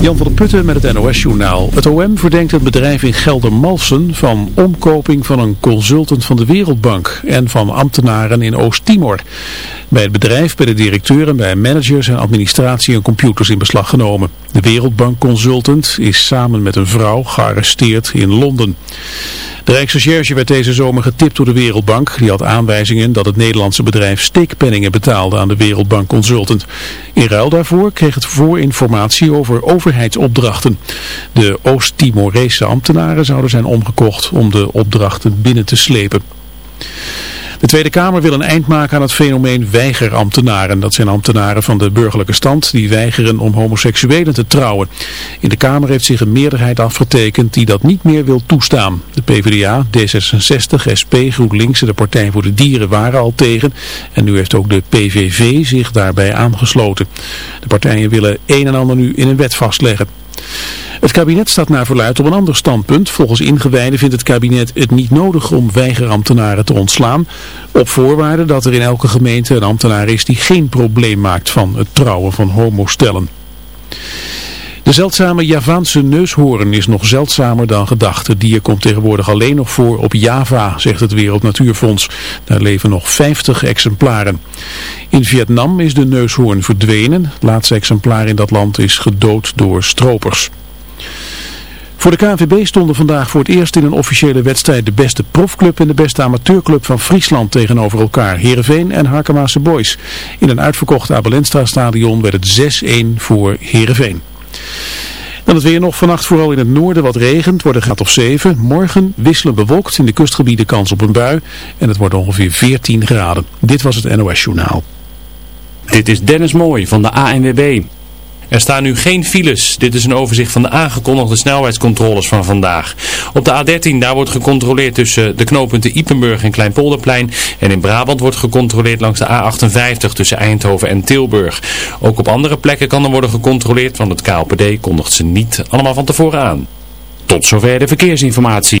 Jan van der Putten met het NOS-journaal. Het OM verdenkt het bedrijf in Geldermalsen van omkoping van een consultant van de Wereldbank en van ambtenaren in Oost-Timor. Bij het bedrijf, bij de directeur en bij managers zijn administratie en computers in beslag genomen. De Wereldbank consultant is samen met een vrouw gearresteerd in Londen. De Rijksrecherche werd deze zomer getipt door de Wereldbank. Die had aanwijzingen dat het Nederlandse bedrijf steekpenningen betaalde aan de Wereldbank Consultant. In ruil daarvoor kreeg het voorinformatie over overheidsopdrachten. De Oost-Timorese ambtenaren zouden zijn omgekocht om de opdrachten binnen te slepen. De Tweede Kamer wil een eind maken aan het fenomeen weigerambtenaren. Dat zijn ambtenaren van de burgerlijke stand die weigeren om homoseksuelen te trouwen. In de Kamer heeft zich een meerderheid afgetekend die dat niet meer wil toestaan. De PvdA, D66, SP, GroenLinks en de Partij voor de Dieren waren al tegen. En nu heeft ook de PVV zich daarbij aangesloten. De partijen willen een en ander nu in een wet vastleggen. Het kabinet staat naar verluid op een ander standpunt. Volgens ingewijden vindt het kabinet het niet nodig om weigerambtenaren te ontslaan. Op voorwaarde dat er in elke gemeente een ambtenaar is die geen probleem maakt van het trouwen van homostellen. De zeldzame Javaanse neushoorn is nog zeldzamer dan gedacht. Het dier komt tegenwoordig alleen nog voor op Java, zegt het Wereld Natuurfonds. Daar leven nog 50 exemplaren. In Vietnam is de neushoorn verdwenen. Het laatste exemplaar in dat land is gedood door stropers. Voor de KNVB stonden vandaag voor het eerst in een officiële wedstrijd de beste profclub en de beste amateurclub van Friesland tegenover elkaar. Heerenveen en Harkemaase Boys. In een uitverkocht Abelenstra stadion werd het 6-1 voor Heerenveen. Dan het weer nog vannacht vooral in het noorden wat regent, wordt een graad of 7. Morgen wisselen bewolkt in de kustgebieden kans op een bui en het wordt ongeveer 14 graden. Dit was het NOS Journaal. Dit is Dennis Mooij van de ANWB. Er staan nu geen files. Dit is een overzicht van de aangekondigde snelheidscontroles van vandaag. Op de A13 daar wordt gecontroleerd tussen de knooppunten Ipenburg en Kleinpolderplein. En in Brabant wordt gecontroleerd langs de A58 tussen Eindhoven en Tilburg. Ook op andere plekken kan er worden gecontroleerd, want het KLPD kondigt ze niet allemaal van tevoren aan. Tot zover de verkeersinformatie.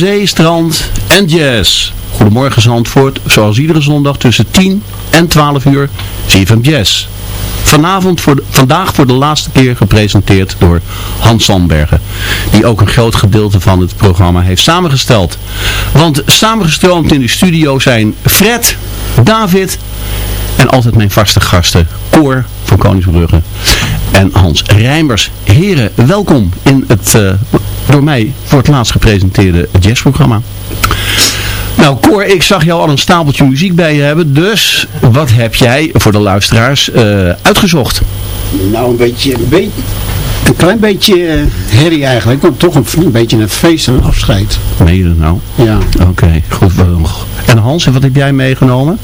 zee, strand en jazz. Goedemorgen Zandvoort, zoals iedere zondag tussen 10 en 12 uur, CFM Jazz. Vanavond voor vandaag voor de laatste keer gepresenteerd door Hans Sandbergen. Die ook een groot gedeelte van het programma heeft samengesteld. Want samengestroomd in de studio zijn Fred, David en altijd mijn vaste gasten. Cor van Koningsbrugge en Hans Rijmers. Heren, welkom in het eh, door mij voor het laatst gepresenteerde jazzprogramma. Nou Cor, ik zag jou al een stapeltje muziek bij je hebben. Dus wat heb jij voor de luisteraars eh, uitgezocht? Nou, een beetje, een beetje, een klein beetje eh, herrie eigenlijk, want toch een, een beetje een feest en een afscheid. Meen je dat nou? Ja. Oké, goed. wel. En Hans, wat heb jij meegenomen?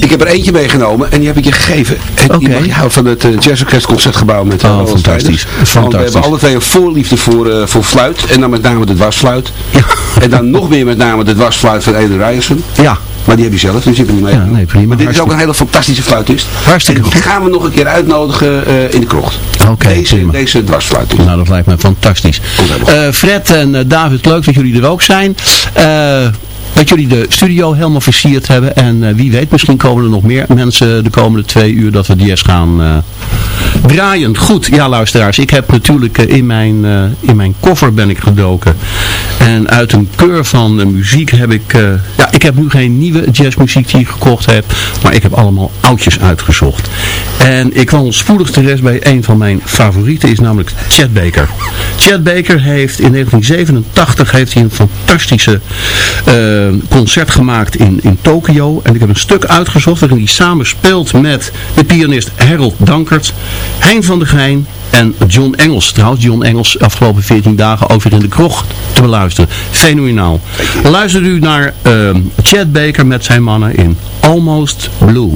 Ik heb er eentje meegenomen en die heb ik je gegeven. En die mag van het uh, Jazz Orkest Concertgebouw met Oh, fantastisch. Stijders. Want we hebben alle twee een voorliefde voor, eh, voor fluit. En dan met name de dwarsfluit. En dan nog meer met name de dwarsfluit van Eden Ryerson. Ja, Maar die heb je zelf, dus heb je niet ja meegenomen. nee, prima. Maar dit is ook een hele fantastische fluitist. Hartstikke en die goed. gaan we nog een keer uitnodigen eh, in de krocht. Oké, deze, prima. deze dwarsfluitist. Nou, dat lijkt me fantastisch. Eh, Fred en eh, David, leuk dat jullie er ook zijn. Dat jullie de studio helemaal versierd hebben. En eh, wie weet, misschien komen er nog meer mensen de komende twee uur dat we jazz gaan eh, draaien. Goed, ja luisteraars, ik heb natuurlijk eh, in, mijn, in mijn koffer ben ik gedoken. En uit een keur van muziek heb ik, ja, ik heb nu geen nieuwe jazzmuziek die ik gekocht heb. Maar ik heb allemaal oudjes uitgezocht. En ik kwam spoedig terecht bij een van mijn favorieten, is namelijk Chet Baker. Chet Baker heeft in 1987 heeft hij een fantastische concert gemaakt in, in Tokio. En ik heb een stuk uitgezocht waarin hij samen speelt met de pianist Harold Dankert, Hein van der Geijn en John Engels. Trouwens, John Engels afgelopen 14 dagen weer in de krocht te beluisteren. Fenomenaal. Luister u naar eh, Chet Baker met zijn mannen in Almost Blue.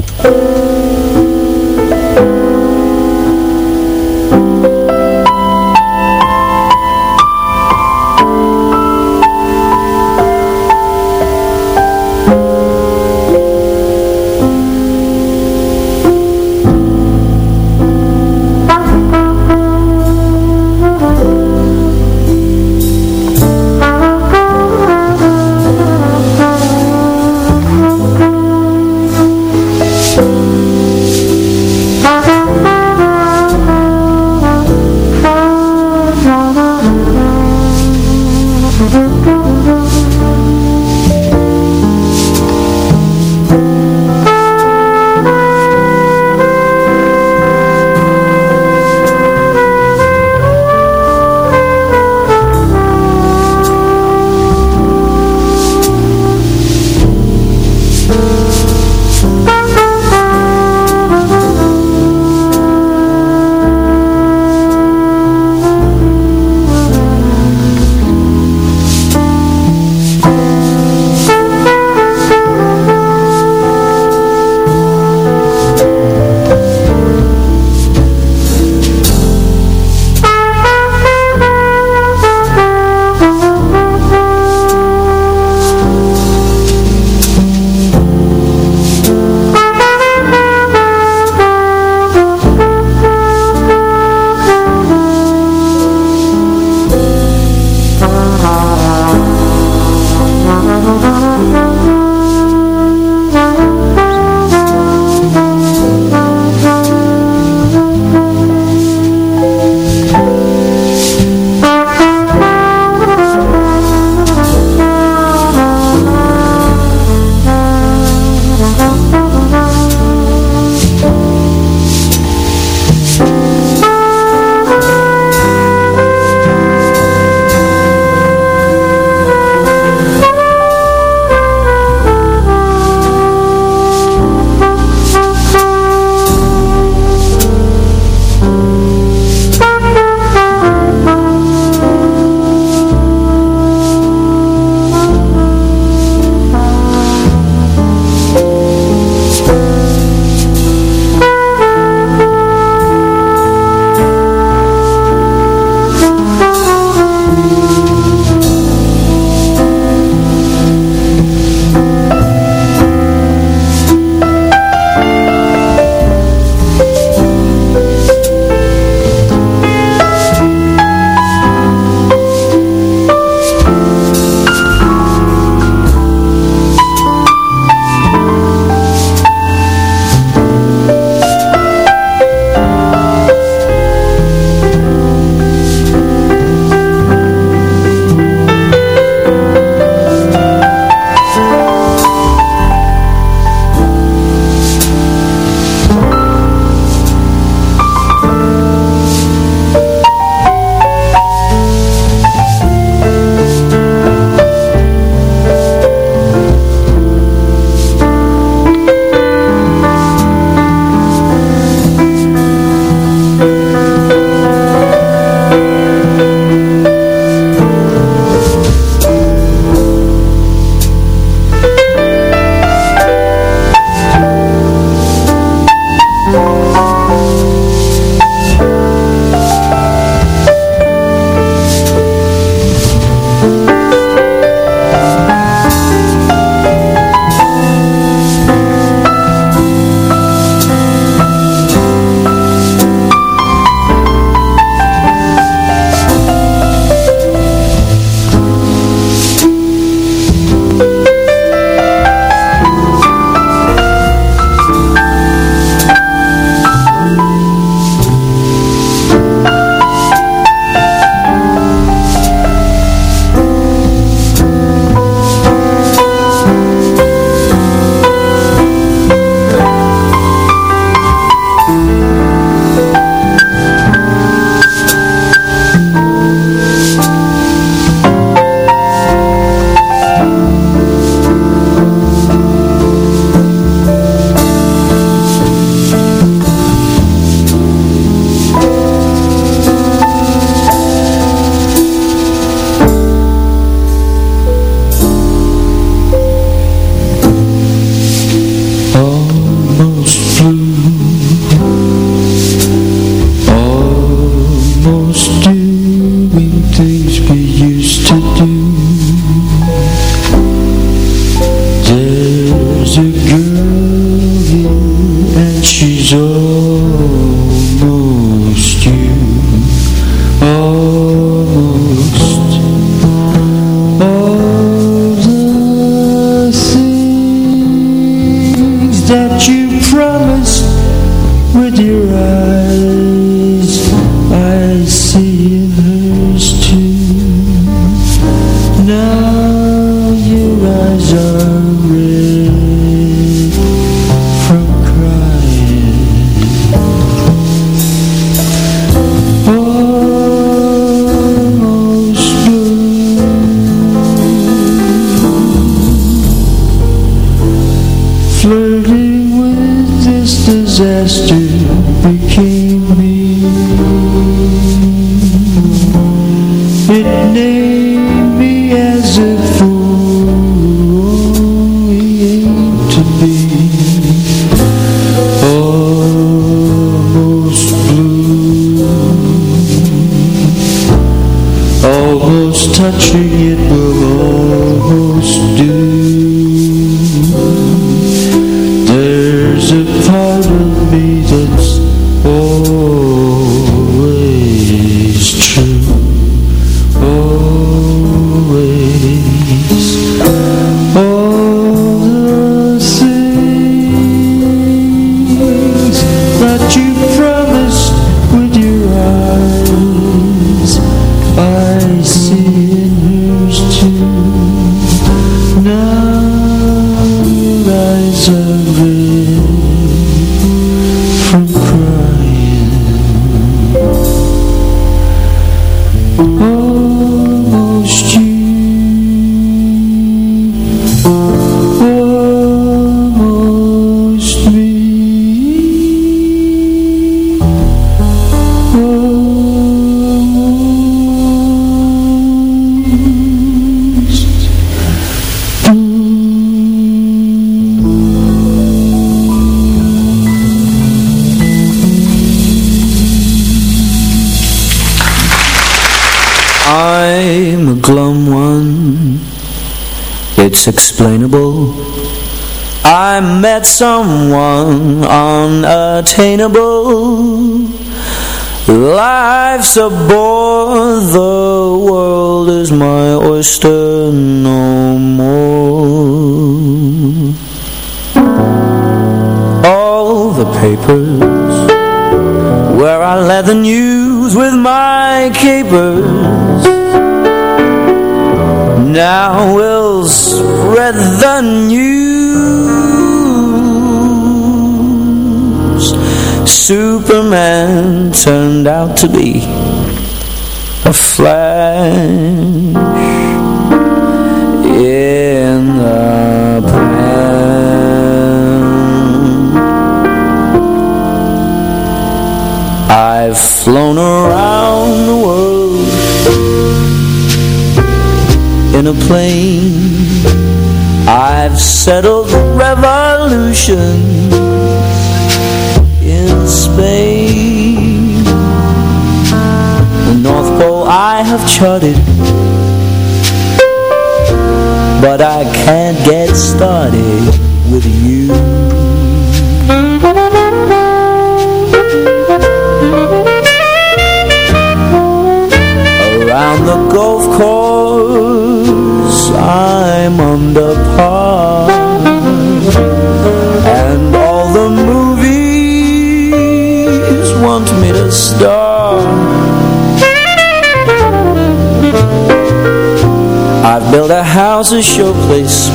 I'm a glum one. It's explainable. I met someone unattainable. Life's a bore. The world is my oyster no more. All the papers Where I let the news with my capers Now we'll spread the news. Superman turned out to be a flash in the pan. I've flown around in a plane. I've settled revolution in Spain. The North Pole I have charted But I can't get started with you. Around the golf course I'm under par And all the movies want me to star I've built a house, a showplace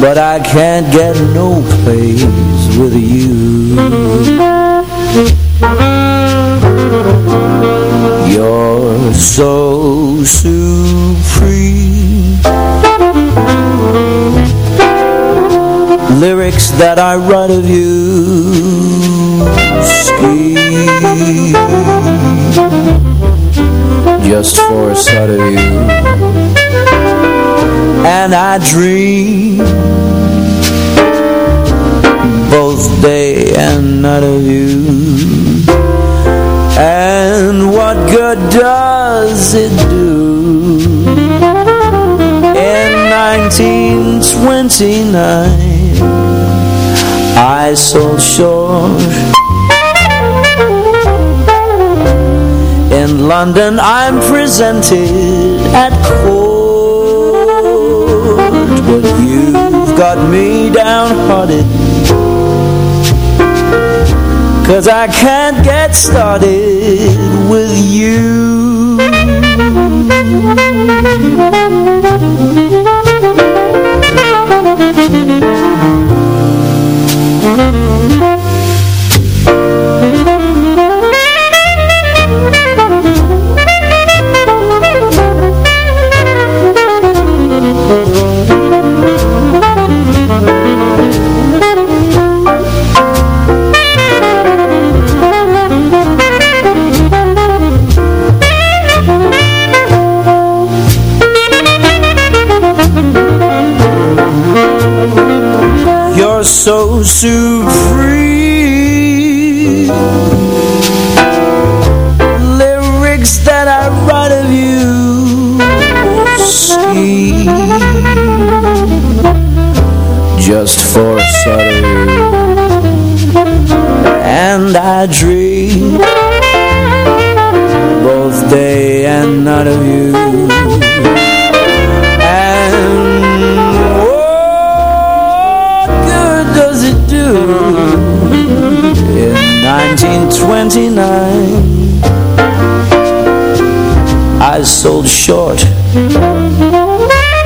But I can't get no place with you. You're so supreme. Lyrics that I write of you Just for a sight of you. And I dream Both day and night of you and what good does it do? In 1929 I sold short In London I'm presented at court. But you've got me downhearted Cause I can't get started with you so supreme. Lyrics that I write of you Just for sight And I dream 1929 I sold short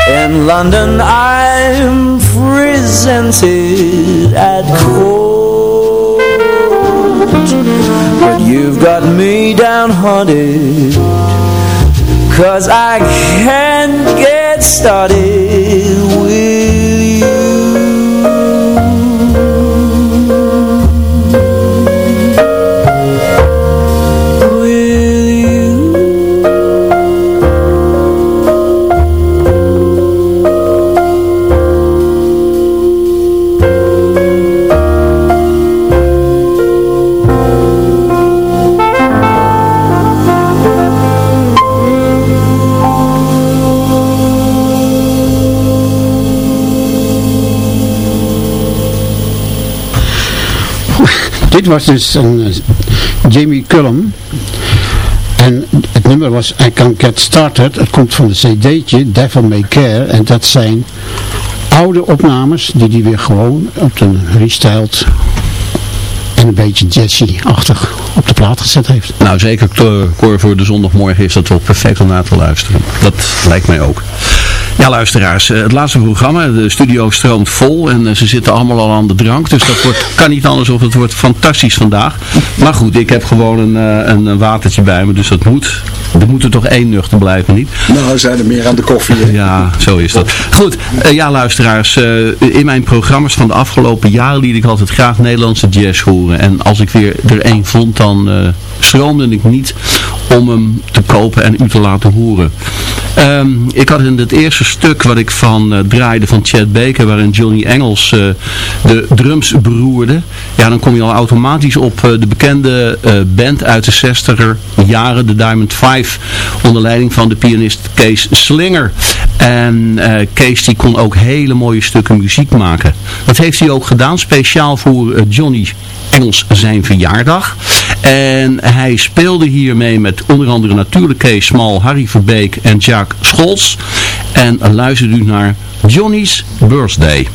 In London. I'm presented at court. But you've got me downhearted Cause I can't get started with Dit was dus een uh, Jamie Cullum. En het nummer was I Can't Get Started. Het komt van de cd'tje Devil May Care. En dat zijn oude opnames die hij weer gewoon op een restyled en een beetje jazzy-achtig op de plaat gezet heeft. Nou zeker Cor voor de zondagmorgen is dat wel perfect om na te luisteren. Dat lijkt mij ook. Ja, luisteraars, eh, het laatste programma, de studio stroomt vol en eh, ze zitten allemaal al aan de drank. Dus dat wordt, kan niet anders of het wordt fantastisch vandaag. Maar goed, ik heb gewoon een, eh, een watertje bij me, dus dat moet. Er moet er toch één nuchter blijven, niet? Nou, we zijn er meer aan de koffie. Ja, zo is dat. Goed, ja luisteraars, in mijn programma's van de afgelopen jaren liet ik altijd graag Nederlandse jazz horen. En als ik weer er één vond, dan stroomde ik niet om hem te kopen en u te laten horen. Ehm, ik had in het eerste stuk wat ik van uh, draaide van Chad Baker, waarin Johnny Engels uh, de drums beroerde. Ja, dan kom je al automatisch op uh, de bekende band uit de 60er jaren, de Diamond Five, onder leiding van de pianist Kees Slinger. En Kees die kon ook hele mooie stukken muziek maken. Dat heeft hij ook gedaan, speciaal voor Johnny Engels zijn verjaardag. En hij speelde hiermee met onder andere natuurlijk Kees Smal, Harry Verbeek en Jacques Scholz. En luistert u naar Johnny's Birthday.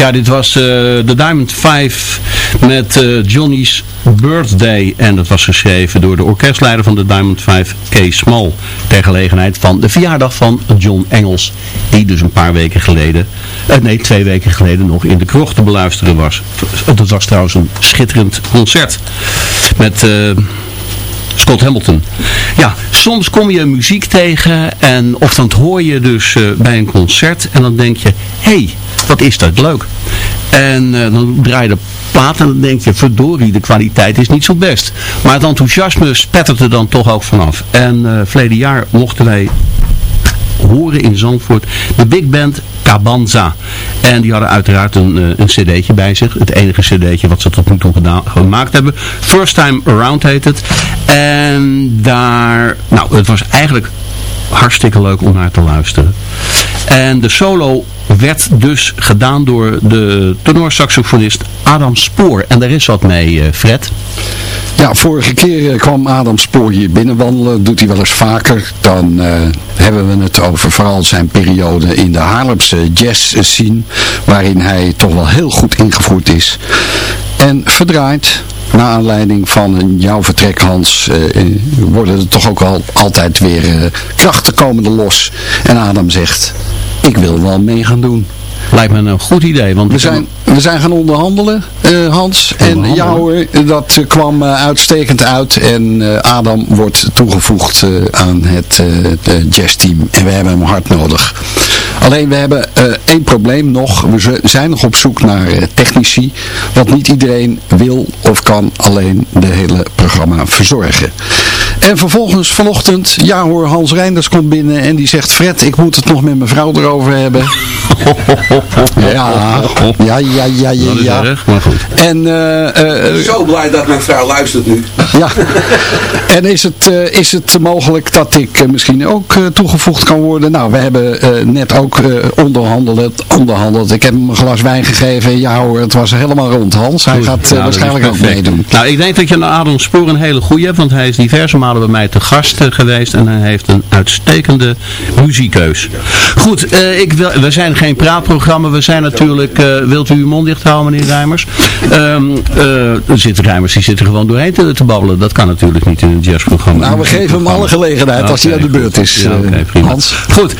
Ja, dit was eh, de Diamond 5 met eh, Johnny's Birthday. En dat was geschreven door de orkestleider van de Diamond 5, Kees Small. Ter gelegenheid van de verjaardag van John Engels. Die dus een paar weken geleden, uh, nee twee weken geleden nog in de krocht te beluisteren was. Dat was trouwens een schitterend concert. Met... Scott Hamilton. Ja, soms kom je muziek tegen en of dan hoor je dus bij een concert en dan denk je, hé, hey, wat is dat leuk. En uh, dan draai je de plaat en dan denk je, verdorie, de kwaliteit is niet zo best. Maar het enthousiasme spettert er dan toch ook vanaf. En uh, verleden jaar mochten wij horen in Zandvoort de big band Cabanza. En die hadden uiteraard een, uh, een cd'tje bij zich. Het enige cd'tje wat ze tot nu toe gedaan, gemaakt hebben. First Time Around heet het. En daar, nou het was eigenlijk hartstikke leuk om naar te luisteren. En de solo werd dus gedaan door de tenorsaxofonist Adam Spoor. En daar is wat mee, Fred. Ja, vorige keer kwam Adam Spoor hier binnenwandelen. Doet hij wel eens vaker. Dan uh, hebben we het over vooral zijn periode in de Haarlemse jazz scene. Waarin hij toch wel heel goed ingevoerd is. En verdraaid na aanleiding van jouw vertrek Hans, uh, worden er toch ook wel altijd weer uh, krachten komen los. En Adam zegt, ik wil wel mee gaan doen. Lijkt me een goed idee. Want we, zijn, we zijn gaan onderhandelen, Hans. En jou, dat uh, kwam uh, uitstekend uit. En Adam wordt toegevoegd aan het jazzteam. En we hebben hem hard nodig. Alleen we hebben één probleem nog. We zijn nog op zoek naar technici. Want niet iedereen wil of kan alleen de hele programma verzorgen. En vervolgens vanochtend, ja hoor, Hans Reinders komt binnen en die zegt... Fred, ik moet het nog met mijn vrouw erover hebben. ja, ja, ja, ja, ja. ja. Erg, maar goed. En, uh, uh, Zo blij dat mijn vrouw luistert nu. ja. en is het, uh, is het mogelijk dat ik misschien ook toegevoegd kan worden? Nou, we hebben net ook onderhandeld, onderhandeld. Ik heb hem een glas wijn gegeven. Ja hoor, het was helemaal rond, Hans. Hij gaat nou, waarschijnlijk ook meedoen. Nou, ik denk dat je een Adam Spoor een hele goede hebt, want hij is diverse malen bij mij te gast geweest en hij heeft een uitstekende muziekkeus. Goed, ik wil, we zijn geen praatprogramma, we zijn natuurlijk, uh, wilt u uw mond dicht houden meneer Rijmers? Um, uh, er zitten Rijmers, die zitten gewoon doorheen te, te, babbelen. Dat kan natuurlijk niet in een jazzprogramma. Nou, we geven hem alle gelegenheid okay, als hij aan de beurt is, ja, okay, prima. Hans. Goed,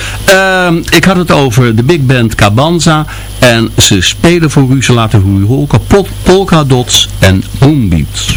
um, ik had het over de big band Cabanza en ze spelen voor u, ze laten voor u horen, Pol Polka Dots en Moonbeats.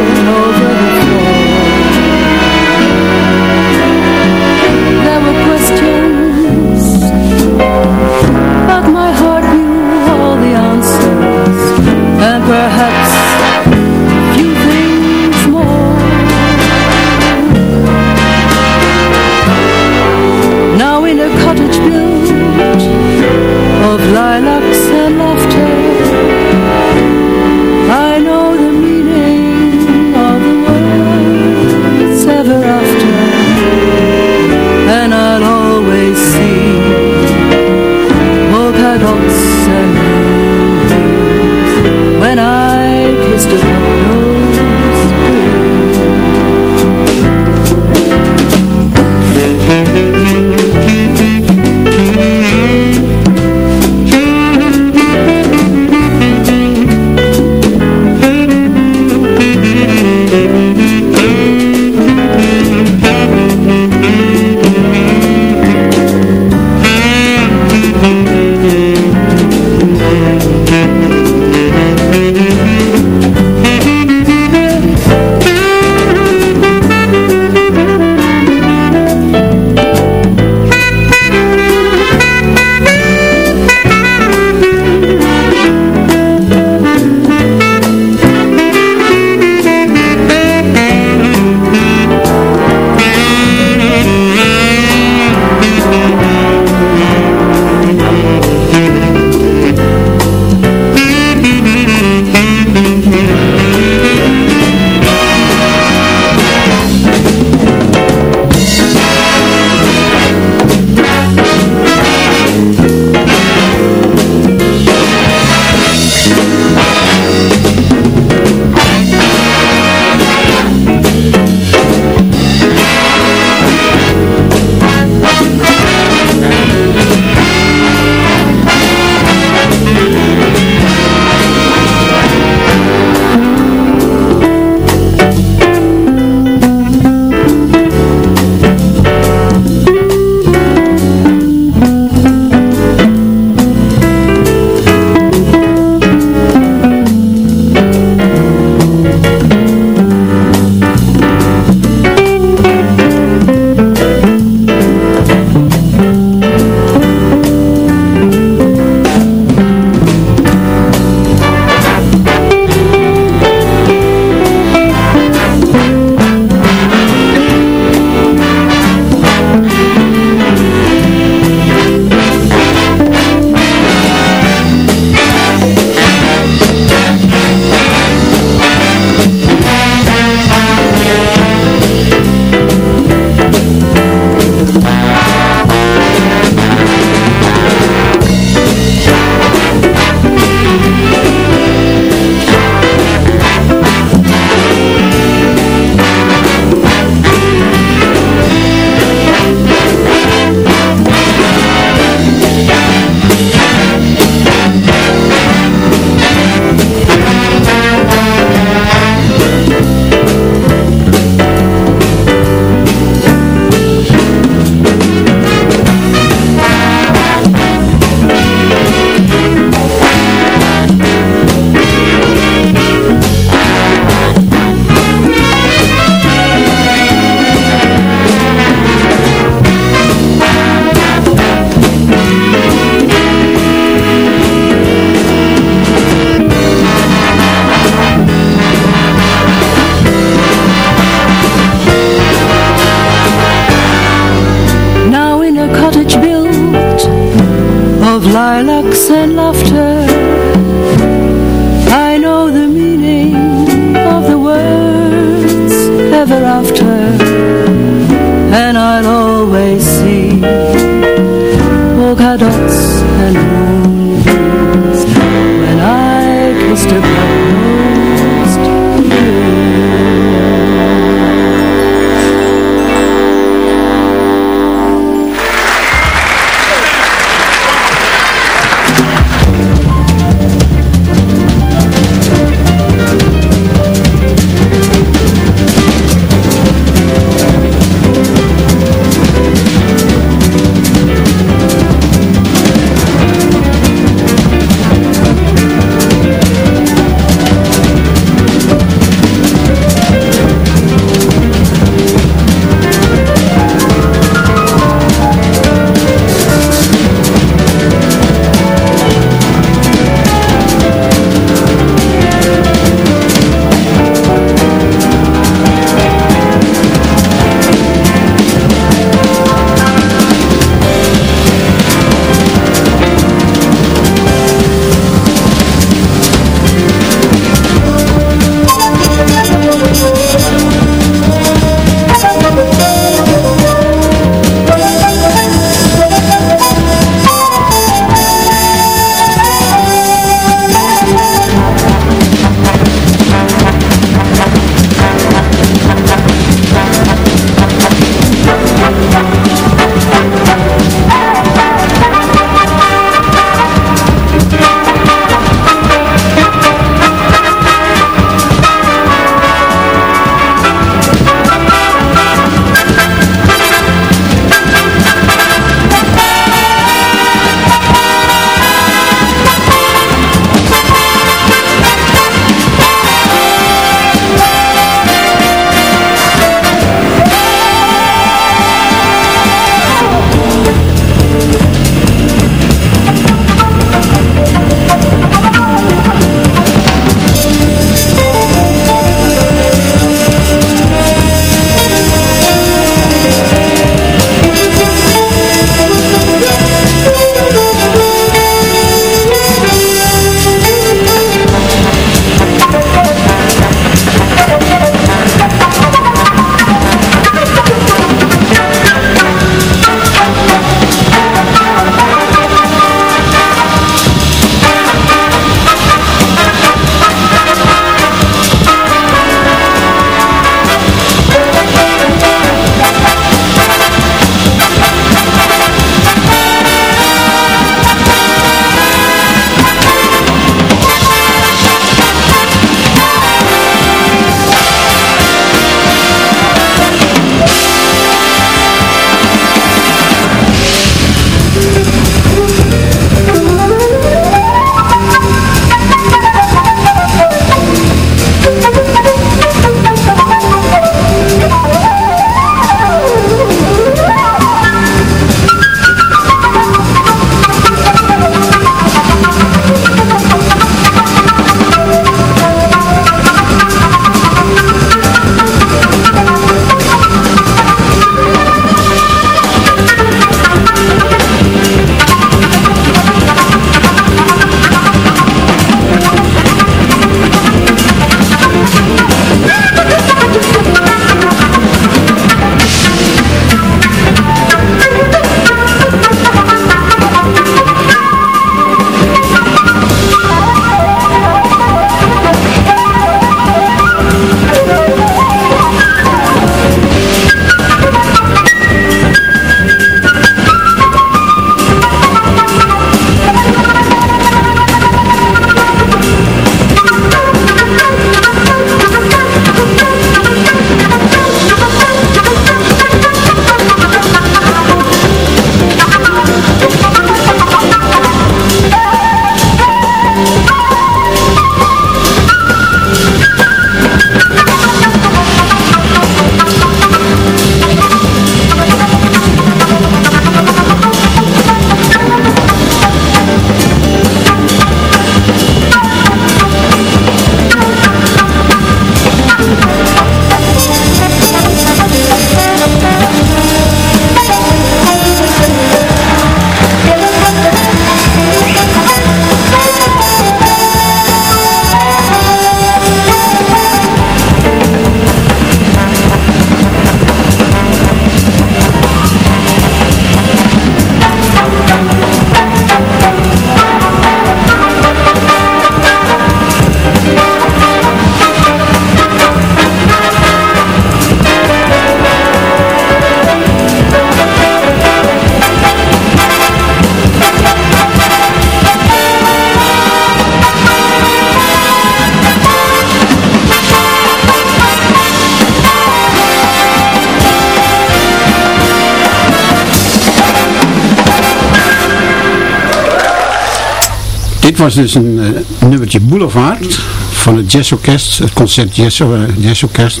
Was dus een uh, nummertje Boulevard van het jazzorkest, het concert jazz, uh, jazzorkest,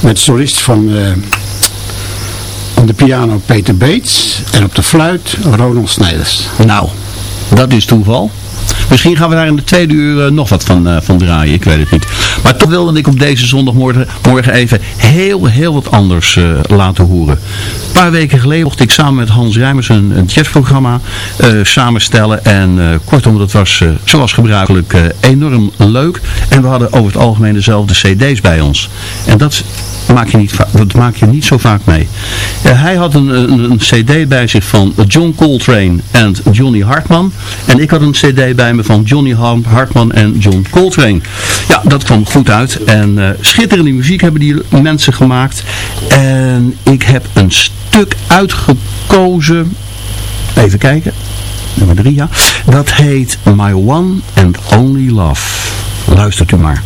met solist van uh, de piano Peter Beets en op de fluit Ronald Snijders. Nou, dat is toeval. Misschien gaan we daar in de tweede uur nog wat van, van draaien, ik weet het niet. Maar toch wilde ik op deze zondagmorgen morgen even heel, heel wat anders laten horen. Paar weken geleden mocht ik samen met Hans Rijmers een, een jazzprogramma samenstellen. En kortom, dat was zoals gebruikelijk enorm leuk. En we hadden over het algemeen dezelfde cd's bij ons. En dat maak je niet, dat maak je niet zo vaak mee. hij had een, een, cd bij zich van John Coltrane en Johnny Hartman. En ik had een cd bij me van Johnny Hartman en John Coltrane. Ja, dat kwam goed uit. En uh, schitterende muziek hebben die mensen gemaakt. En ik heb een stuk uitgekozen. Even kijken. Nummer drie, ja. Dat heet My One and Only Love. Luistert u maar.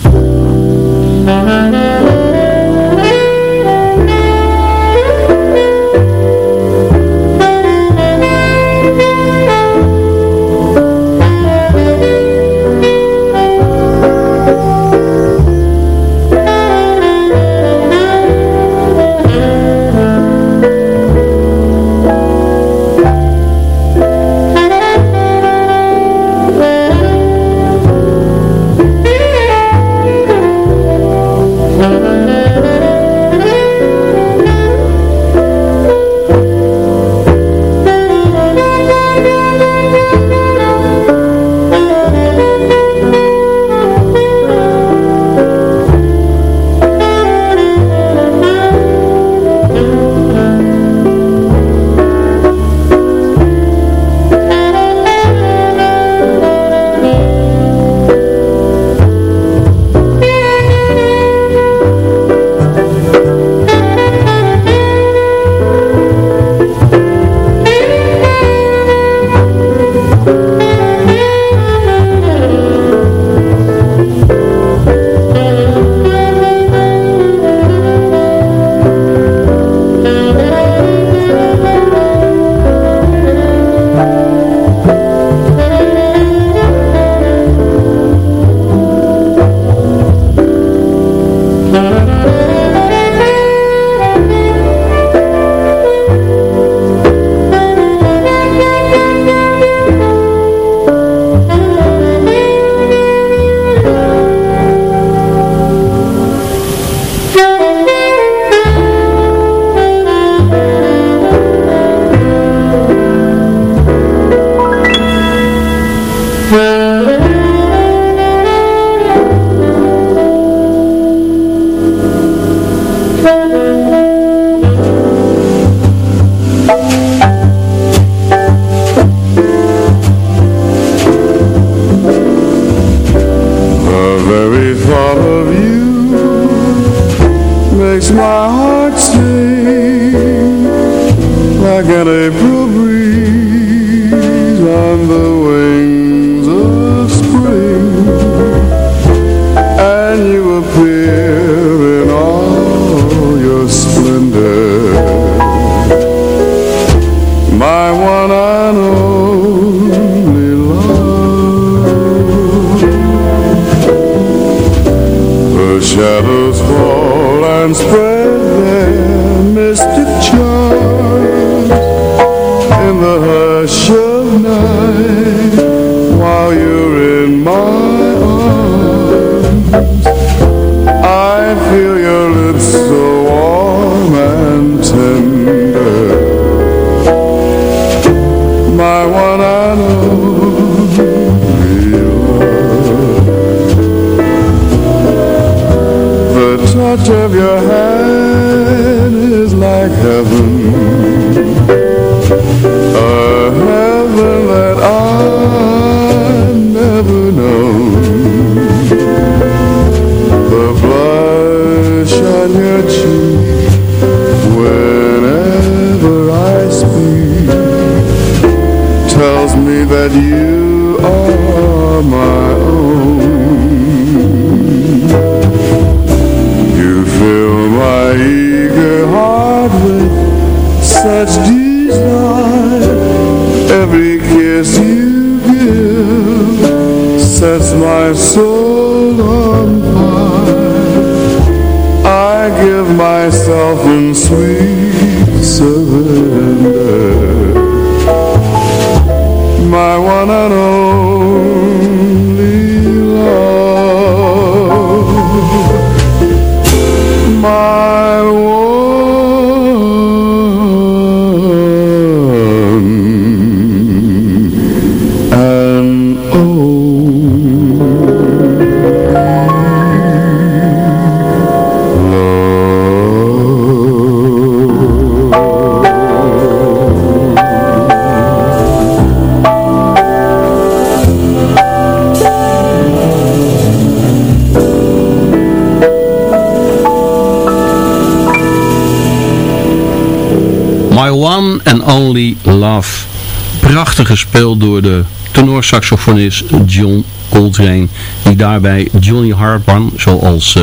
Gespeeld door de tenorsaxofonist John Coltrane. Die daarbij Johnny Hartman, zoals eh,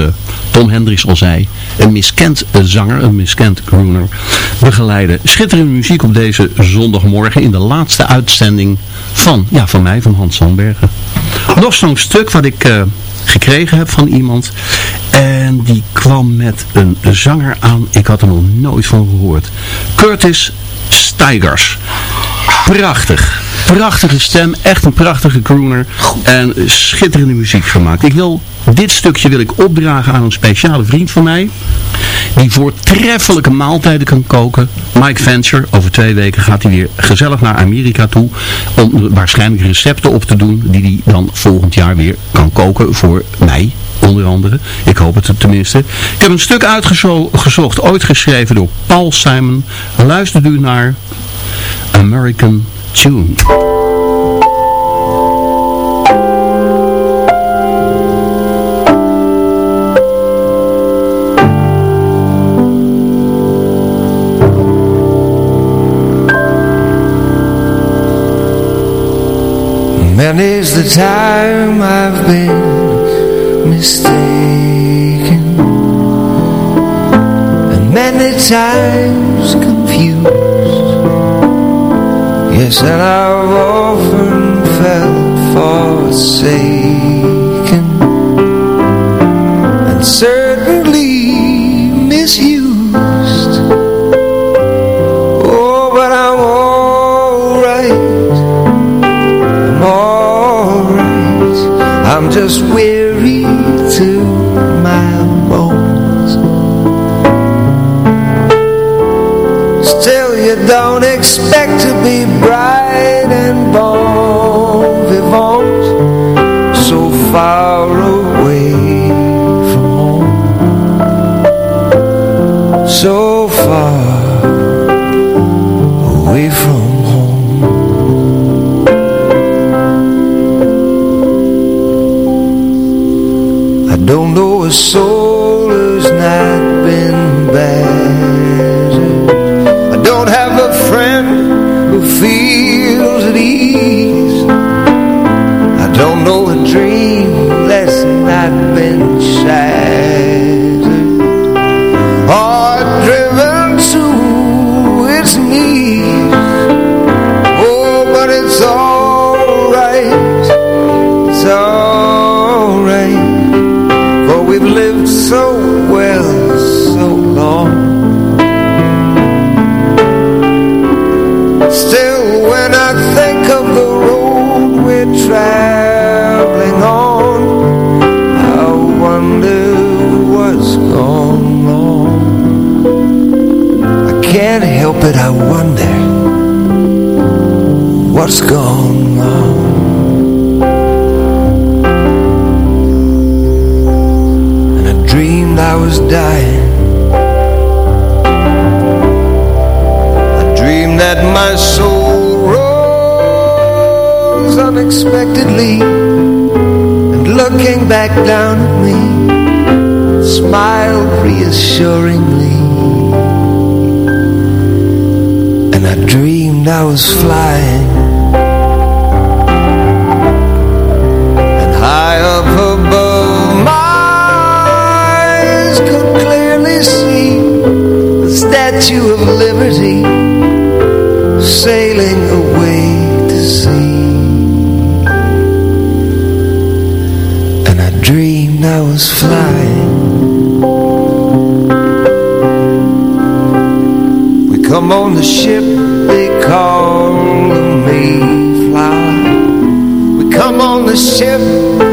Tom Hendricks al zei, een miskend zanger, een miskend crooner, begeleide. Schitterende muziek op deze zondagmorgen in de laatste uitzending van, ja, van mij, van Hans Sandbergen. Nog zo'n stuk wat ik eh, gekregen heb van iemand. En die kwam met een zanger aan. Ik had er nog nooit van gehoord. Curtis Stigers. Prachtig. Prachtige stem. Echt een prachtige crooner. En schitterende muziek gemaakt. Ik wil, dit stukje wil ik opdragen aan een speciale vriend van mij. Die voortreffelijke maaltijden kan koken. Mike Venture. Over twee weken gaat hij weer gezellig naar Amerika toe. Om waarschijnlijk recepten op te doen. Die hij dan volgend jaar weer kan koken voor mij onder andere. Ik hoop het tenminste. Ik heb een stuk uitgezocht, ooit geschreven door Paul Simon. Luistert u naar American Tune. Many's the time I've been mistaken And many times confused Yes, and I've often felt forsaken And certainly misused. Oh, but I'm alright. I'm alright. I'm just weary you don't expect to be bright and bon vivant So far away from home. So far away from home. I don't know a soul who's not been What's gone wrong And I dreamed I was dying. I dreamed that my soul rose unexpectedly And looking back down at me Smiled reassuringly. And I dreamed I was flying Statue of Liberty Sailing away to sea. And I dreamed I was flying. We come on the ship they call the Mayflower We come on the ship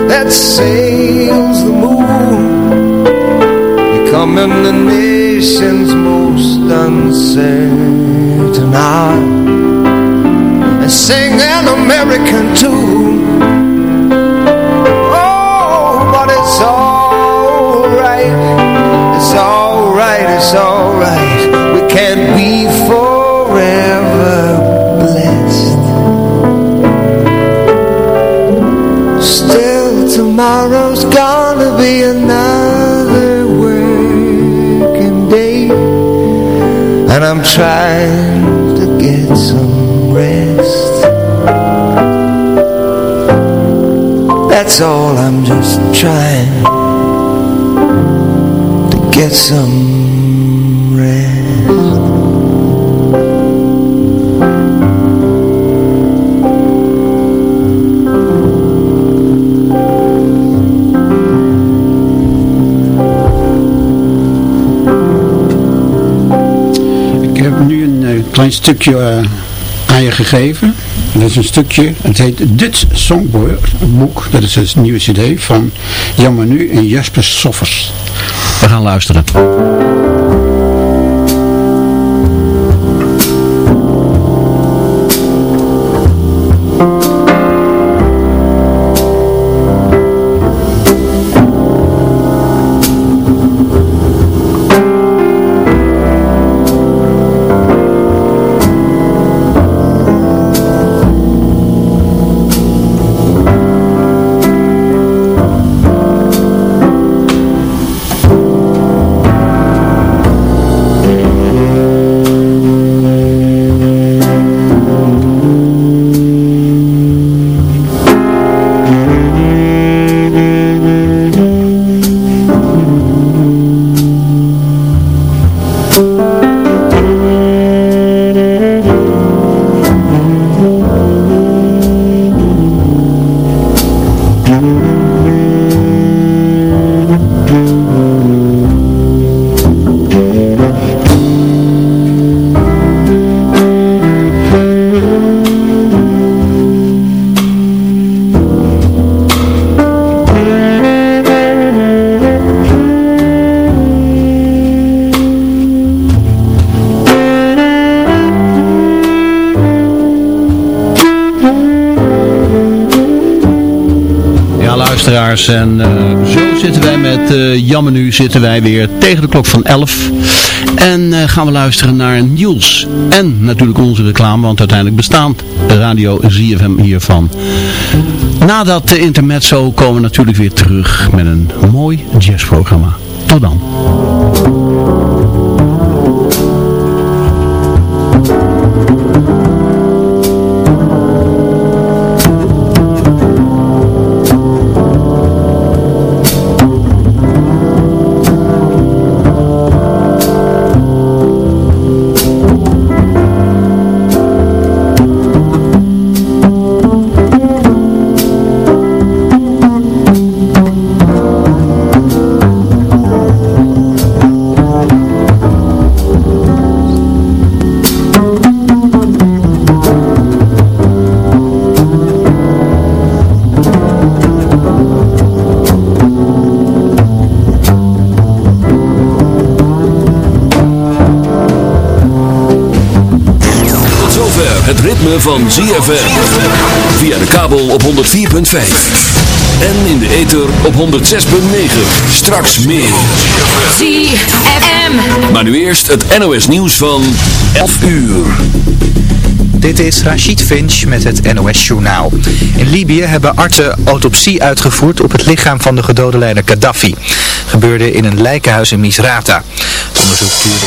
that sails the moon. We come in the nation's most uncertain hour And sing an American tune. Oh, but it's alright. It's alright, it's alright. We can't be forever blessed. Still tomorrow's gonna be another And I'm trying to get some rest. That's all, I'm just trying to get some klein stukje eh, aan je gegeven. Dat is een stukje, het heet Dit Songboek. Dat is een nieuwe cd van Jan Manu en Jasper Soffers. We gaan luisteren. En eh, zo zitten wij met uh, Jammer nu zitten wij weer tegen de klok van 11. En eh, gaan we luisteren naar nieuws. En natuurlijk onze reclame, want uiteindelijk bestaat Radio ZFM hiervan. Na dat uh, intermezzo komen we natuurlijk weer terug met een mooi jazzprogramma. Tot dan. Het ritme van ZFM. Via de kabel op 104.5. En in de ether op 106.9. Straks meer. ZFM. Maar nu eerst het NOS nieuws van 11 uur. Dit is Rachid Finch met het NOS-journaal. In Libië hebben artsen autopsie uitgevoerd op het lichaam van de gedode leider Gaddafi. Gebeurde in een lijkenhuis in Misrata. Het onderzoek duurde